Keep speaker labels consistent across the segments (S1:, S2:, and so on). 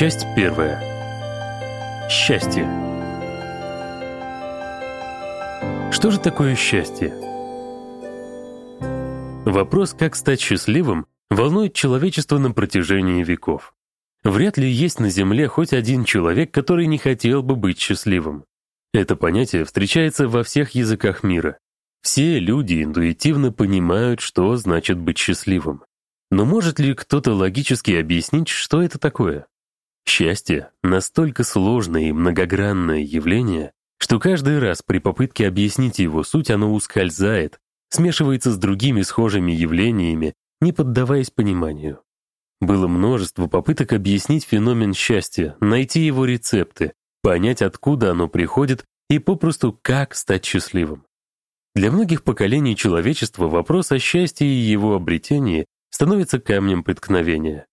S1: Часть первая. Счастье. Что же такое счастье? Вопрос, как стать счастливым, волнует человечество на протяжении веков. Вряд ли есть на Земле хоть один человек, который не хотел бы быть счастливым. Это понятие встречается во всех языках мира. Все люди интуитивно понимают, что значит быть счастливым. Но может ли кто-то логически объяснить, что это такое? Счастье — настолько сложное и многогранное явление, что каждый раз при попытке объяснить его суть оно ускользает, смешивается с другими схожими явлениями, не поддаваясь пониманию. Было множество попыток объяснить феномен счастья, найти его рецепты, понять, откуда оно приходит и попросту как стать счастливым. Для многих поколений человечества вопрос о счастье и его обретении становится камнем преткновения.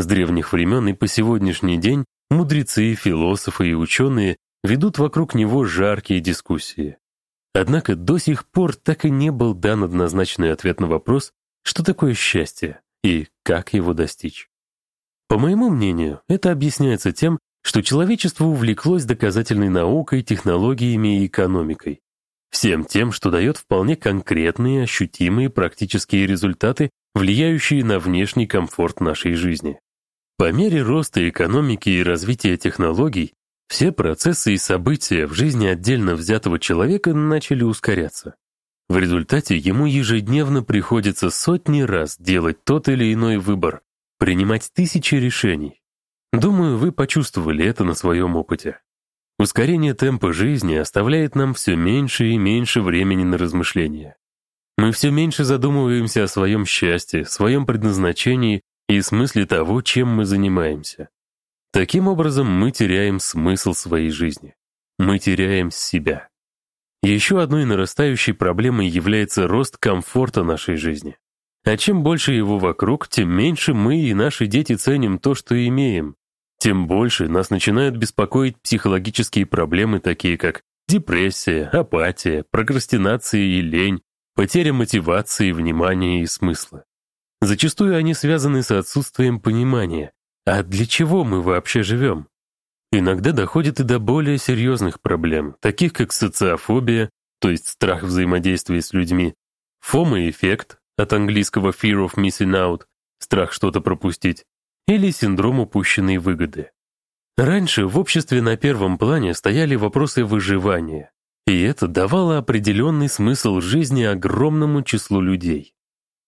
S1: С древних времен и по сегодняшний день мудрецы, философы и ученые ведут вокруг него жаркие дискуссии. Однако до сих пор так и не был дан однозначный ответ на вопрос, что такое счастье и как его достичь. По моему мнению, это объясняется тем, что человечество увлеклось доказательной наукой, технологиями и экономикой. Всем тем, что дает вполне конкретные, ощутимые практические результаты, влияющие на внешний комфорт нашей жизни. По мере роста экономики и развития технологий, все процессы и события в жизни отдельно взятого человека начали ускоряться. В результате ему ежедневно приходится сотни раз делать тот или иной выбор, принимать тысячи решений. Думаю, вы почувствовали это на своем опыте. Ускорение темпа жизни оставляет нам все меньше и меньше времени на размышления. Мы все меньше задумываемся о своем счастье, своем предназначении и смысле того, чем мы занимаемся. Таким образом, мы теряем смысл своей жизни. Мы теряем себя. Еще одной нарастающей проблемой является рост комфорта нашей жизни. А чем больше его вокруг, тем меньше мы и наши дети ценим то, что имеем, тем больше нас начинают беспокоить психологические проблемы, такие как депрессия, апатия, прокрастинация и лень, потеря мотивации, внимания и смысла. Зачастую они связаны с отсутствием понимания, а для чего мы вообще живем? Иногда доходит и до более серьезных проблем, таких как социофобия, то есть страх взаимодействия с людьми, фома-эффект, от английского fear of missing out, страх что-то пропустить, или синдром упущенной выгоды. Раньше в обществе на первом плане стояли вопросы выживания, и это давало определенный смысл жизни огромному числу людей.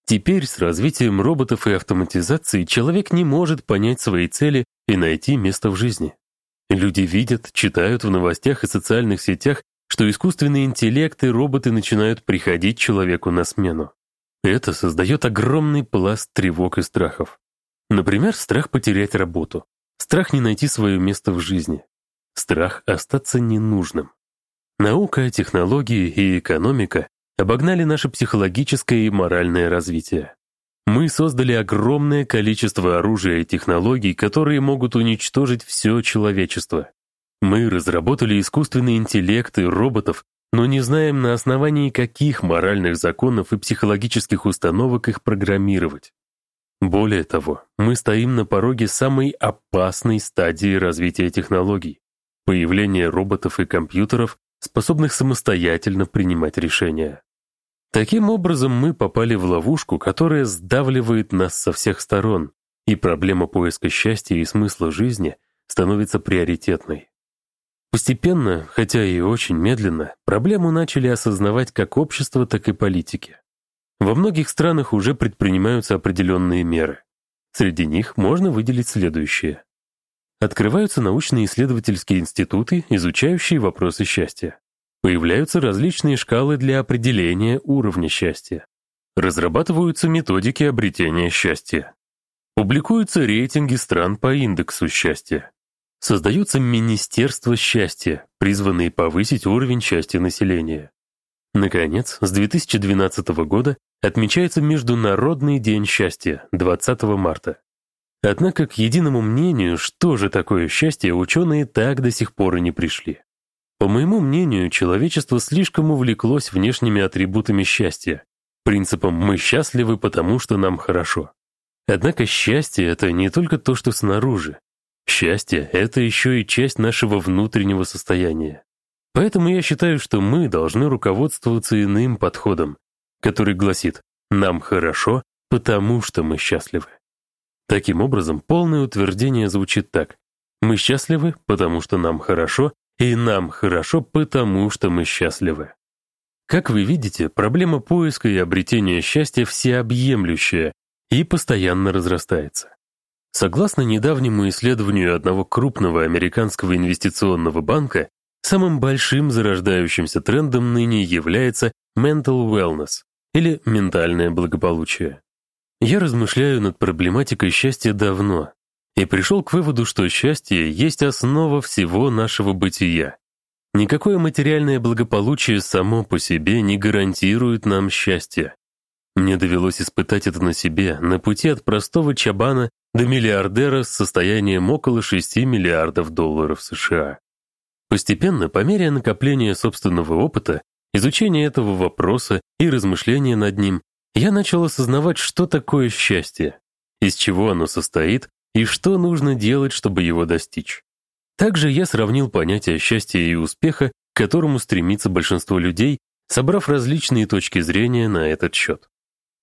S1: Теперь с развитием роботов и автоматизации человек не может понять свои цели и найти место в жизни. Люди видят, читают в новостях и социальных сетях, что искусственный интеллект и роботы начинают приходить человеку на смену. Это создает огромный пласт тревог и страхов. Например, страх потерять работу, страх не найти свое место в жизни, страх остаться ненужным. Наука, технологии и экономика обогнали наше психологическое и моральное развитие. Мы создали огромное количество оружия и технологий, которые могут уничтожить все человечество. Мы разработали искусственный интеллект и роботов, но не знаем на основании каких моральных законов и психологических установок их программировать. Более того, мы стоим на пороге самой опасной стадии развития технологий — появления роботов и компьютеров, способных самостоятельно принимать решения. Таким образом, мы попали в ловушку, которая сдавливает нас со всех сторон, и проблема поиска счастья и смысла жизни становится приоритетной. Постепенно, хотя и очень медленно, проблему начали осознавать как общество, так и политики. Во многих странах уже предпринимаются определенные меры. Среди них можно выделить следующее. Открываются научные исследовательские институты, изучающие вопросы счастья. Появляются различные шкалы для определения уровня счастья. Разрабатываются методики обретения счастья. Публикуются рейтинги стран по индексу счастья. Создаются министерства счастья, призванные повысить уровень счастья населения. Наконец, с 2012 года отмечается Международный день счастья 20 марта. Однако к единому мнению, что же такое счастье, ученые так до сих пор и не пришли. По моему мнению, человечество слишком увлеклось внешними атрибутами счастья, принципом «мы счастливы, потому что нам хорошо». Однако счастье — это не только то, что снаружи. Счастье — это еще и часть нашего внутреннего состояния. Поэтому я считаю, что мы должны руководствоваться иным подходом, который гласит «нам хорошо, потому что мы счастливы». Таким образом, полное утверждение звучит так. Мы счастливы, потому что нам хорошо, и нам хорошо, потому что мы счастливы. Как вы видите, проблема поиска и обретения счастья всеобъемлющая и постоянно разрастается. Согласно недавнему исследованию одного крупного американского инвестиционного банка, самым большим зарождающимся трендом ныне является mental wellness или ментальное благополучие. Я размышляю над проблематикой счастья давно и пришел к выводу, что счастье есть основа всего нашего бытия. Никакое материальное благополучие само по себе не гарантирует нам счастья. Мне довелось испытать это на себе на пути от простого чабана до миллиардера с состоянием около 6 миллиардов долларов США. Постепенно, по мере накопления собственного опыта, изучения этого вопроса и размышления над ним, я начал осознавать, что такое счастье, из чего оно состоит и что нужно делать, чтобы его достичь. Также я сравнил понятия счастья и успеха, к которому стремится большинство людей, собрав различные точки зрения на этот счет.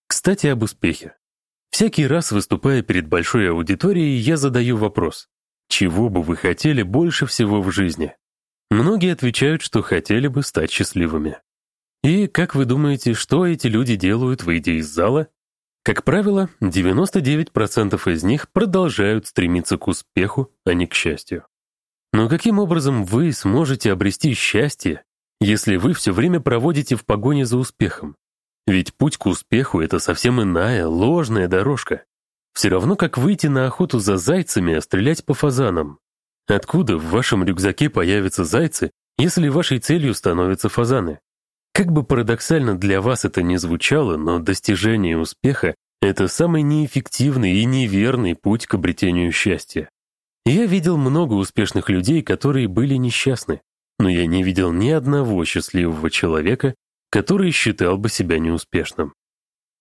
S1: Кстати, об успехе. Всякий раз, выступая перед большой аудиторией, я задаю вопрос, чего бы вы хотели больше всего в жизни? Многие отвечают, что хотели бы стать счастливыми. И как вы думаете, что эти люди делают, выйдя из зала? Как правило, 99% из них продолжают стремиться к успеху, а не к счастью. Но каким образом вы сможете обрести счастье, если вы все время проводите в погоне за успехом? Ведь путь к успеху — это совсем иная, ложная дорожка. Все равно, как выйти на охоту за зайцами, а стрелять по фазанам. Откуда в вашем рюкзаке появятся зайцы, если вашей целью становятся фазаны? Как бы парадоксально для вас это ни звучало, но достижение успеха — это самый неэффективный и неверный путь к обретению счастья. Я видел много успешных людей, которые были несчастны, но я не видел ни одного счастливого человека, который считал бы себя неуспешным.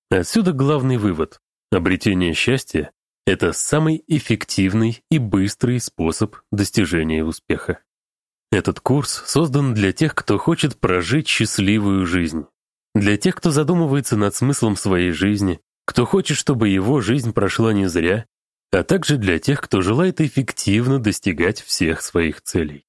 S1: Отсюда главный вывод. Обретение счастья — это самый эффективный и быстрый способ достижения успеха. Этот курс создан для тех, кто хочет прожить счастливую жизнь. Для тех, кто задумывается над смыслом своей жизни, кто хочет, чтобы его жизнь прошла не зря, а также для тех, кто желает эффективно достигать всех своих целей.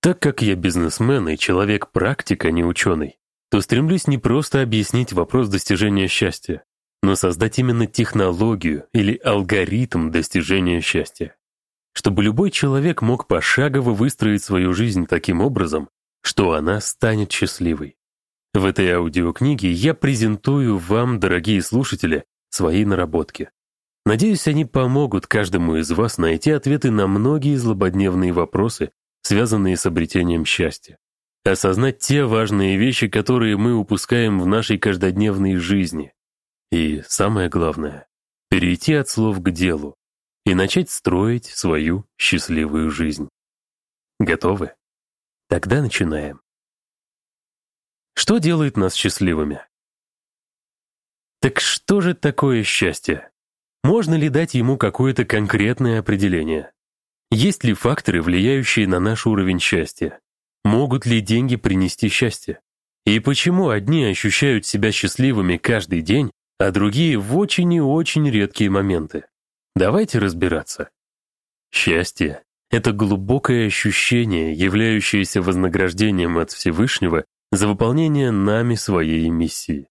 S1: Так как я бизнесмен и человек-практик, а не ученый, то стремлюсь не просто объяснить вопрос достижения счастья, но создать именно технологию или алгоритм достижения счастья. Чтобы любой человек мог пошагово выстроить свою жизнь таким образом, что она станет счастливой. В этой аудиокниге я презентую вам, дорогие слушатели, свои наработки. Надеюсь, они помогут каждому из вас найти ответы на многие злободневные вопросы, связанные с обретением счастья. Осознать те важные вещи, которые мы упускаем в нашей каждодневной жизни. И самое главное — перейти от слов к делу и начать строить свою счастливую жизнь. Готовы? Тогда начинаем. Что делает нас счастливыми? Так что же такое счастье? Можно ли дать ему какое-то конкретное определение? Есть ли факторы, влияющие на наш уровень счастья? Могут ли деньги принести счастье? И почему одни ощущают себя счастливыми каждый день, а другие в очень и очень редкие моменты? Давайте разбираться. Счастье — это глубокое ощущение, являющееся вознаграждением от Всевышнего за выполнение нами своей миссии.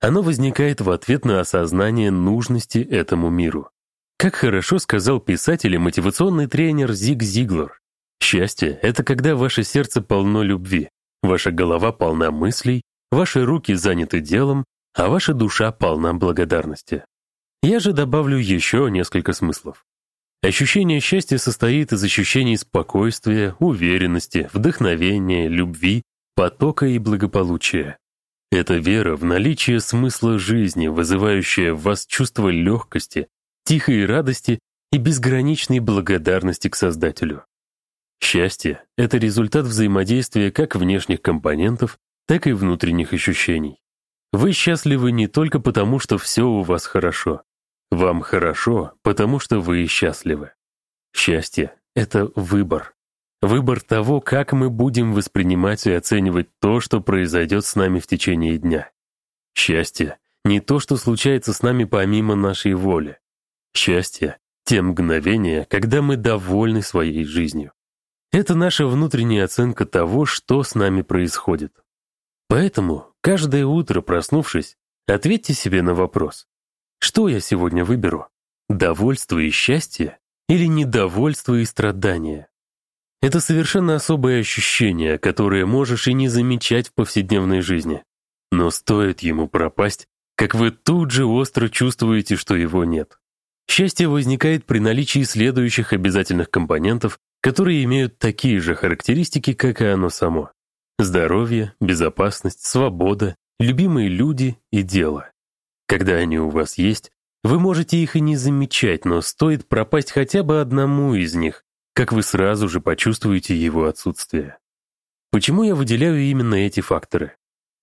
S1: Оно возникает в ответ на осознание нужности этому миру. Как хорошо сказал писатель и мотивационный тренер Зиг Зиглер, счастье — это когда ваше сердце полно любви, ваша голова полна мыслей, ваши руки заняты делом, а ваша душа полна благодарности. Я же добавлю еще несколько смыслов. Ощущение счастья состоит из ощущений спокойствия, уверенности, вдохновения, любви, потока и благополучия. Это вера в наличие смысла жизни, вызывающая в вас чувство легкости, тихой радости и безграничной благодарности к Создателю. Счастье — это результат взаимодействия как внешних компонентов, так и внутренних ощущений. Вы счастливы не только потому, что все у вас хорошо. Вам хорошо, потому что вы счастливы. Счастье это выбор. Выбор того, как мы будем воспринимать и оценивать то, что произойдет с нами в течение дня. Счастье — не то, что случается с нами помимо нашей воли. Счастье — те мгновения, когда мы довольны своей жизнью. Это наша внутренняя оценка того, что с нами происходит. Поэтому каждое утро, проснувшись, ответьте себе на вопрос. Что я сегодня выберу? Довольство и счастье или недовольство и страдания? Это совершенно особое ощущение, которое можешь и не замечать в повседневной жизни. Но стоит ему пропасть, как вы тут же остро чувствуете, что его нет. Счастье возникает при наличии следующих обязательных компонентов, которые имеют такие же характеристики, как и оно само. Здоровье, безопасность, свобода, любимые люди и дело. Когда они у вас есть, вы можете их и не замечать, но стоит пропасть хотя бы одному из них, как вы сразу же почувствуете его отсутствие. Почему я выделяю именно эти факторы?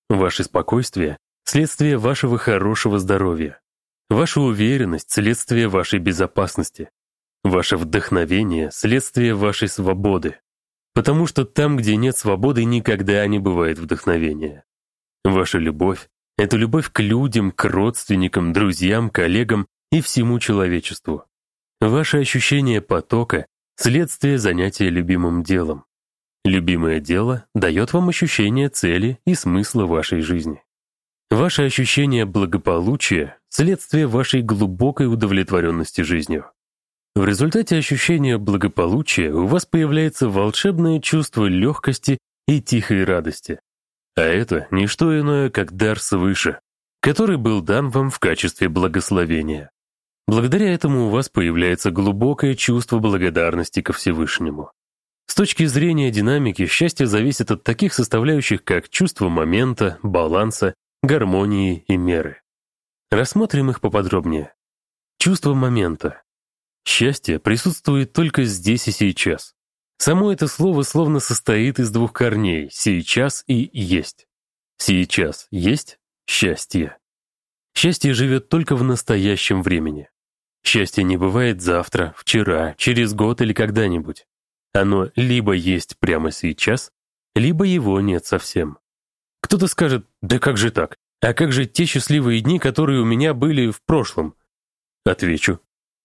S1: Ваше спокойствие — следствие вашего хорошего здоровья. Ваша уверенность — следствие вашей безопасности. Ваше вдохновение — следствие вашей свободы. Потому что там, где нет свободы, никогда не бывает вдохновения. Ваша любовь — это любовь к людям, к родственникам, друзьям, коллегам и всему человечеству. Ваше ощущение потока — следствие занятия любимым делом. Любимое дело дает вам ощущение цели и смысла вашей жизни. Ваше ощущение благополучия — следствие вашей глубокой удовлетворенности жизнью. В результате ощущения благополучия у вас появляется волшебное чувство легкости и тихой радости. А это не что иное, как дар свыше, который был дан вам в качестве благословения. Благодаря этому у вас появляется глубокое чувство благодарности ко Всевышнему. С точки зрения динамики, счастье зависит от таких составляющих, как чувство момента, баланса, гармонии и меры. Рассмотрим их поподробнее. Чувство момента. Счастье присутствует только здесь и сейчас. Само это слово словно состоит из двух корней «сейчас» и «есть». Сейчас есть счастье. Счастье живет только в настоящем времени. Счастье не бывает завтра, вчера, через год или когда-нибудь. Оно либо есть прямо сейчас, либо его нет совсем. Кто-то скажет, да как же так? А как же те счастливые дни, которые у меня были в прошлом? Отвечу,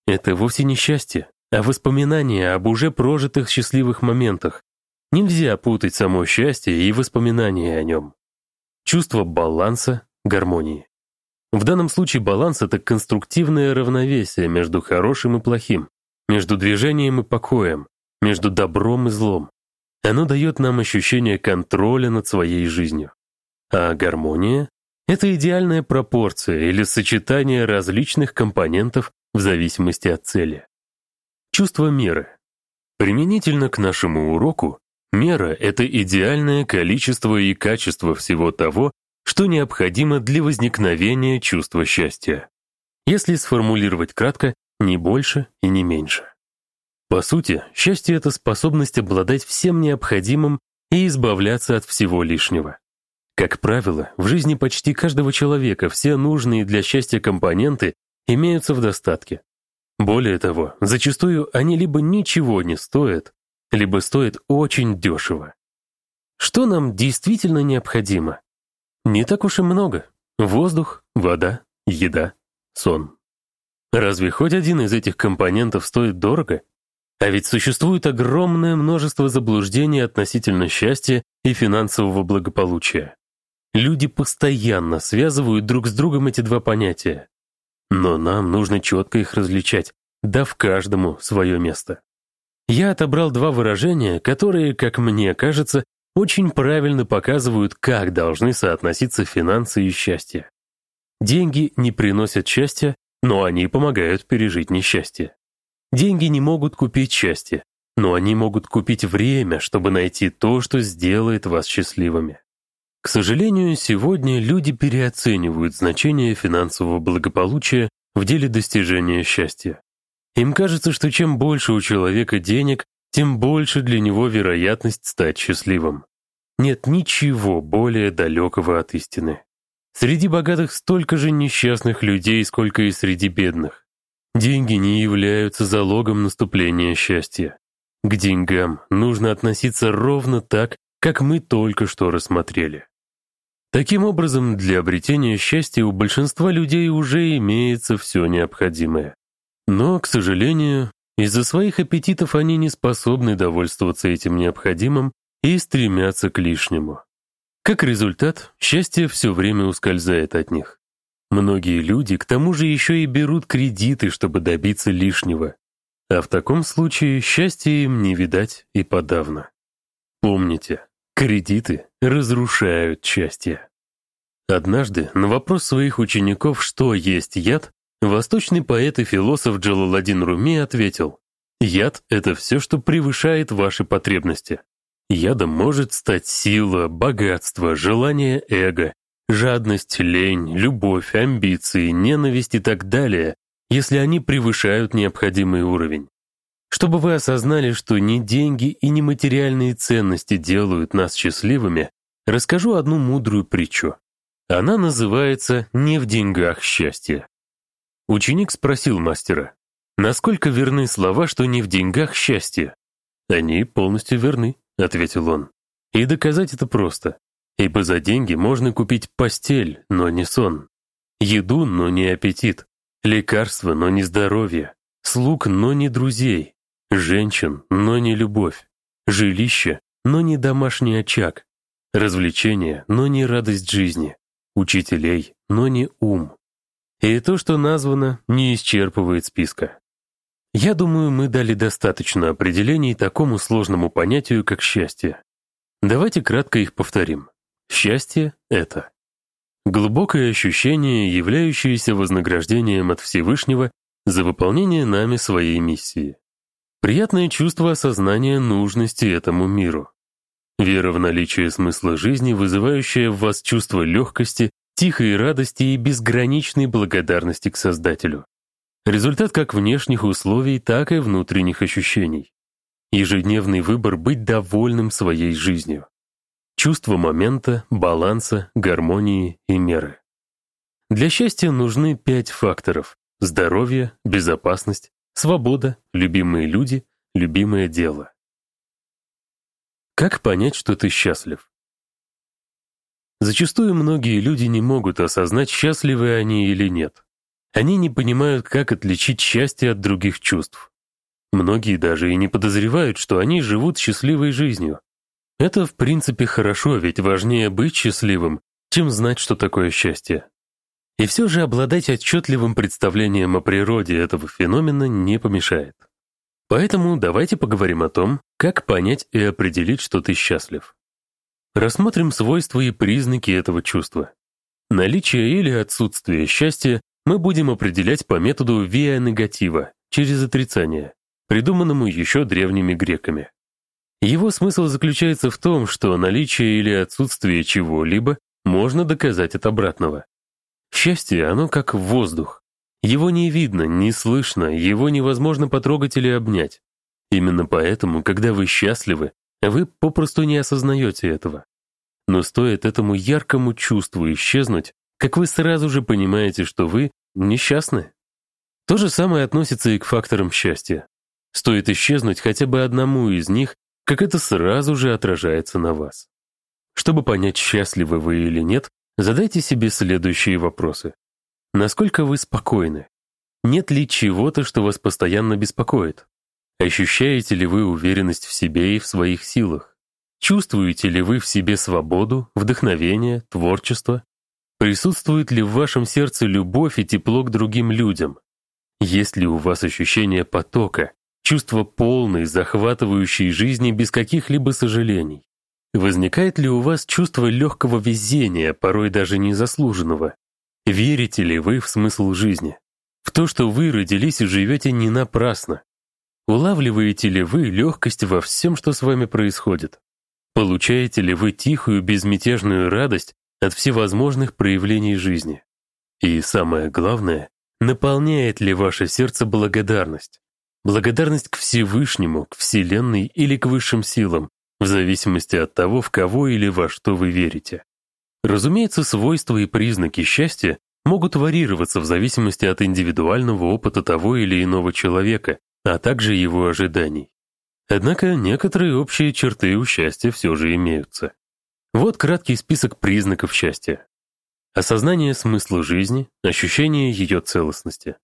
S1: это вовсе не счастье, а воспоминания об уже прожитых счастливых моментах. Нельзя путать само счастье и воспоминания о нем. Чувство баланса, гармонии. В данном случае баланс — это конструктивное равновесие между хорошим и плохим, между движением и покоем, между добром и злом. Оно дает нам ощущение контроля над своей жизнью. А гармония — это идеальная пропорция или сочетание различных компонентов в зависимости от цели. Чувство меры. Применительно к нашему уроку, мера — это идеальное количество и качество всего того, что необходимо для возникновения чувства счастья. Если сформулировать кратко, не больше и не меньше. По сути, счастье — это способность обладать всем необходимым и избавляться от всего лишнего. Как правило, в жизни почти каждого человека все нужные для счастья компоненты имеются в достатке. Более того, зачастую они либо ничего не стоят, либо стоят очень дешево. Что нам действительно необходимо? Не так уж и много. Воздух, вода, еда, сон. Разве хоть один из этих компонентов стоит дорого? А ведь существует огромное множество заблуждений относительно счастья и финансового благополучия. Люди постоянно связывают друг с другом эти два понятия. Но нам нужно четко их различать, дав каждому свое место. Я отобрал два выражения, которые, как мне кажется, очень правильно показывают, как должны соотноситься финансы и счастье. Деньги не приносят счастья, но они помогают пережить несчастье. Деньги не могут купить счастье, но они могут купить время, чтобы найти то, что сделает вас счастливыми. К сожалению, сегодня люди переоценивают значение финансового благополучия в деле достижения счастья. Им кажется, что чем больше у человека денег, тем больше для него вероятность стать счастливым. Нет ничего более далекого от истины. Среди богатых столько же несчастных людей, сколько и среди бедных. Деньги не являются залогом наступления счастья. К деньгам нужно относиться ровно так, как мы только что рассмотрели. Таким образом, для обретения счастья у большинства людей уже имеется все необходимое. Но, к сожалению, из-за своих аппетитов они не способны довольствоваться этим необходимым и стремятся к лишнему. Как результат, счастье все время ускользает от них. Многие люди к тому же еще и берут кредиты, чтобы добиться лишнего. А в таком случае счастья им не видать и подавно. Помните, кредиты разрушают счастье. Однажды на вопрос своих учеников, что есть яд, восточный поэт и философ Джалаладдин Руми ответил, «Яд — это все, что превышает ваши потребности. Ядом может стать сила, богатство, желание эго, жадность, лень, любовь, амбиции, ненависть и так далее, если они превышают необходимый уровень. Чтобы вы осознали, что ни деньги и ни материальные ценности делают нас счастливыми, расскажу одну мудрую притчу. Она называется «Не в деньгах счастье». Ученик спросил мастера, насколько верны слова, что не в деньгах счастье? Они полностью верны. — ответил он. «И доказать это просто. Ибо за деньги можно купить постель, но не сон. Еду, но не аппетит. Лекарства, но не здоровье. Слуг, но не друзей. Женщин, но не любовь. Жилище, но не домашний очаг. Развлечения, но не радость жизни. Учителей, но не ум. И то, что названо, не исчерпывает списка. Я думаю, мы дали достаточно определений такому сложному понятию, как счастье. Давайте кратко их повторим. Счастье — это глубокое ощущение, являющееся вознаграждением от Всевышнего за выполнение нами своей миссии. Приятное чувство осознания нужности этому миру. Вера в наличие смысла жизни, вызывающая в вас чувство легкости, тихой радости и безграничной благодарности к Создателю. Результат как внешних условий, так и внутренних ощущений. Ежедневный выбор быть довольным своей жизнью. Чувство момента, баланса, гармонии и меры. Для счастья нужны пять факторов. Здоровье, безопасность, свобода, любимые люди, любимое дело. Как понять, что ты счастлив? Зачастую многие люди не могут осознать, счастливы они или нет. Они не понимают, как отличить счастье от других чувств. Многие даже и не подозревают, что они живут счастливой жизнью. Это, в принципе, хорошо, ведь важнее быть счастливым, чем знать, что такое счастье. И все же обладать отчетливым представлением о природе этого феномена не помешает. Поэтому давайте поговорим о том, как понять и определить, что ты счастлив. Рассмотрим свойства и признаки этого чувства. Наличие или отсутствие счастья мы будем определять по методу виа-негатива, через отрицание, придуманному еще древними греками. Его смысл заключается в том, что наличие или отсутствие чего-либо можно доказать от обратного. Счастье, оно как воздух. Его не видно, не слышно, его невозможно потрогать или обнять. Именно поэтому, когда вы счастливы, вы попросту не осознаете этого. Но стоит этому яркому чувству исчезнуть, как вы сразу же понимаете, что вы несчастны. То же самое относится и к факторам счастья. Стоит исчезнуть хотя бы одному из них, как это сразу же отражается на вас. Чтобы понять, счастливы вы или нет, задайте себе следующие вопросы. Насколько вы спокойны? Нет ли чего-то, что вас постоянно беспокоит? Ощущаете ли вы уверенность в себе и в своих силах? Чувствуете ли вы в себе свободу, вдохновение, творчество? Присутствует ли в вашем сердце любовь и тепло к другим людям? Есть ли у вас ощущение потока, чувство полной, захватывающей жизни без каких-либо сожалений? Возникает ли у вас чувство легкого везения, порой даже незаслуженного? Верите ли вы в смысл жизни? В то, что вы родились и живете не напрасно? Улавливаете ли вы легкость во всем, что с вами происходит? Получаете ли вы тихую, безмятежную радость от всевозможных проявлений жизни. И самое главное, наполняет ли ваше сердце благодарность? Благодарность к Всевышнему, к Вселенной или к высшим силам, в зависимости от того, в кого или во что вы верите. Разумеется, свойства и признаки счастья могут варьироваться в зависимости от индивидуального опыта того или иного человека, а также его ожиданий. Однако некоторые общие черты у счастья все же имеются. Вот краткий список признаков счастья. Осознание смысла жизни, ощущение ее целостности.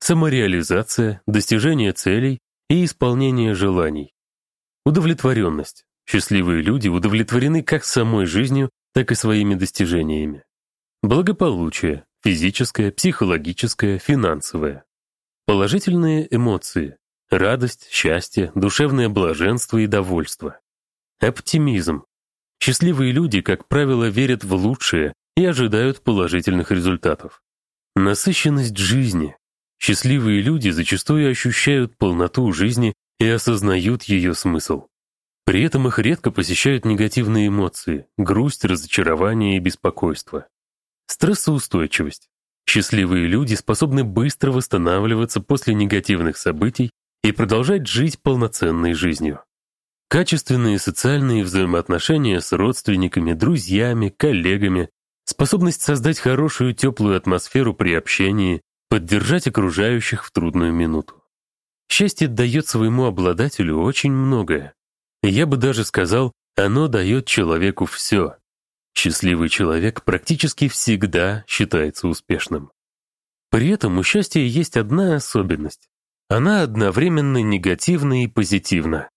S1: Самореализация, достижение целей и исполнение желаний. Удовлетворенность. Счастливые люди удовлетворены как самой жизнью, так и своими достижениями. Благополучие. Физическое, психологическое, финансовое. Положительные эмоции. Радость, счастье, душевное блаженство и довольство. Оптимизм. Счастливые люди, как правило, верят в лучшее и ожидают положительных результатов. Насыщенность жизни. Счастливые люди зачастую ощущают полноту жизни и осознают ее смысл. При этом их редко посещают негативные эмоции, грусть, разочарование и беспокойство. Стрессоустойчивость. Счастливые люди способны быстро восстанавливаться после негативных событий и продолжать жить полноценной жизнью. Качественные социальные взаимоотношения с родственниками, друзьями, коллегами, способность создать хорошую теплую атмосферу при общении, поддержать окружающих в трудную минуту. Счастье дает своему обладателю очень многое. Я бы даже сказал, оно дает человеку все. Счастливый человек практически всегда считается успешным. При этом у счастья есть одна особенность. Она одновременно негативна и позитивна.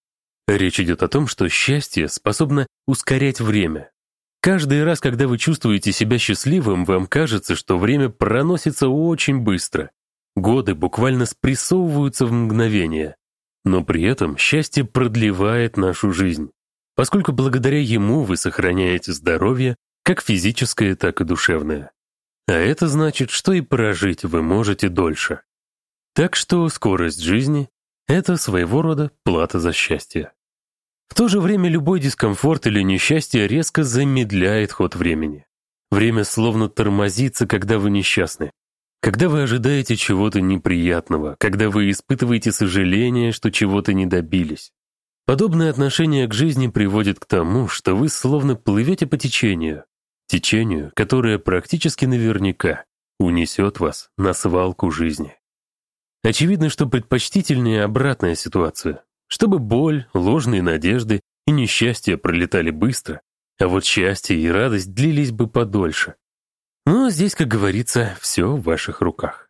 S1: Речь идет о том, что счастье способно ускорять время. Каждый раз, когда вы чувствуете себя счастливым, вам кажется, что время проносится очень быстро. Годы буквально спрессовываются в мгновение. Но при этом счастье продлевает нашу жизнь, поскольку благодаря ему вы сохраняете здоровье, как физическое, так и душевное. А это значит, что и прожить вы можете дольше. Так что скорость жизни — это своего рода плата за счастье. В то же время любой дискомфорт или несчастье резко замедляет ход времени. Время словно тормозится, когда вы несчастны. Когда вы ожидаете чего-то неприятного, когда вы испытываете сожаление, что чего-то не добились. Подобное отношение к жизни приводит к тому, что вы словно плывете по течению, течению, которое практически наверняка унесет вас на свалку жизни. Очевидно, что предпочтительнее обратная ситуация, чтобы боль, ложные надежды и несчастье пролетали быстро, а вот счастье и радость длились бы подольше. Но здесь, как говорится, все в ваших руках.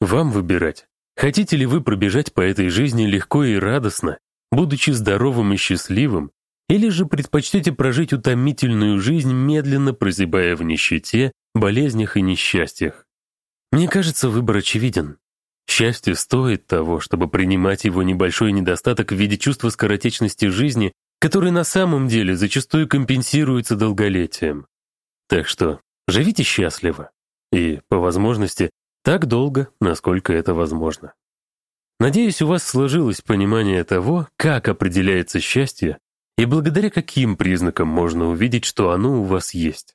S1: Вам выбирать, хотите ли вы пробежать по этой жизни легко и радостно, будучи здоровым и счастливым, или же предпочтете прожить утомительную жизнь, медленно прозябая в нищете, болезнях и несчастьях. Мне кажется, выбор очевиден. Счастье стоит того, чтобы принимать его небольшой недостаток в виде чувства скоротечности жизни, который на самом деле зачастую компенсируется долголетием. Так что живите счастливо и, по возможности, так долго, насколько это возможно. Надеюсь, у вас сложилось понимание того, как определяется счастье и благодаря каким признакам можно увидеть, что оно у вас есть.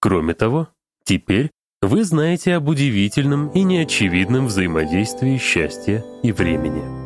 S1: Кроме того, теперь вы знаете об удивительном и неочевидном взаимодействии счастья и времени.